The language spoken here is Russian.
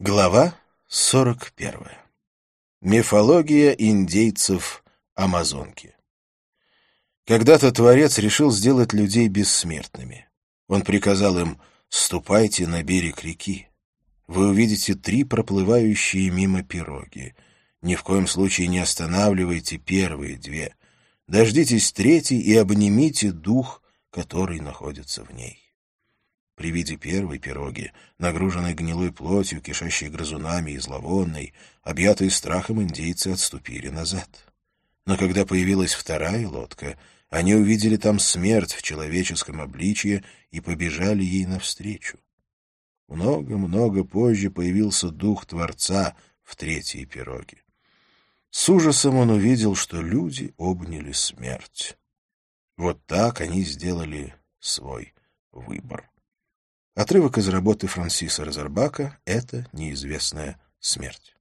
Глава 41. Мифология индейцев Амазонки. Когда-то Творец решил сделать людей бессмертными. Он приказал им «ступайте на берег реки. Вы увидите три проплывающие мимо пироги. Ни в коем случае не останавливайте первые две. Дождитесь третьей и обнимите дух, который находится в ней». При виде первой пироги, нагруженной гнилой плотью, кишащей грызунами и зловонной, объятые страхом индейцы отступили назад. Но когда появилась вторая лодка, они увидели там смерть в человеческом обличье и побежали ей навстречу. Много-много позже появился дух Творца в третьей пироге. С ужасом он увидел, что люди обняли смерть. Вот так они сделали свой выбор. Отрывок из работы Франсиса Розарбака «Это неизвестная смерть».